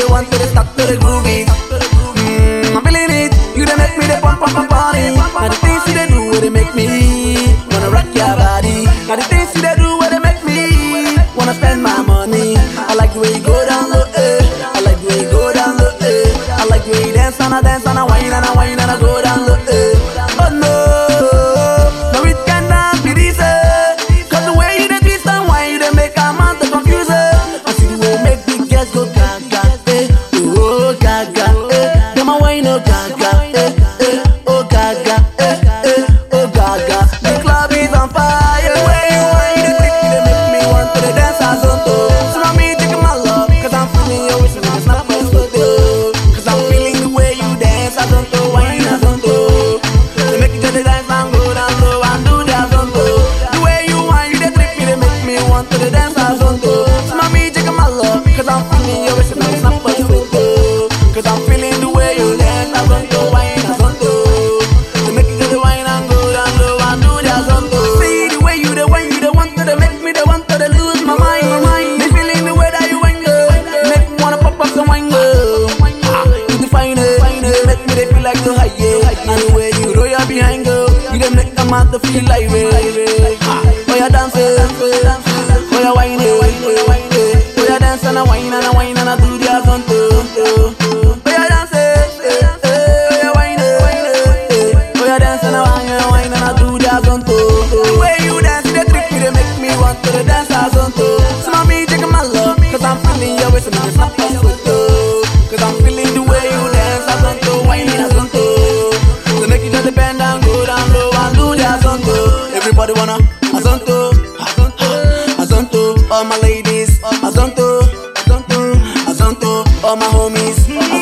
the one to the stop to the groovy baila. at the like highway. Where you dancing, where you whining, where you dancing and whining and whining and do the contour. Dancing. Cause I'm feeling the way you dance, I'm going to. Whine, I'm going to wanna. Azonto, Azonto, all my ladies. Azonto, Azonto, Azonto, all my homies.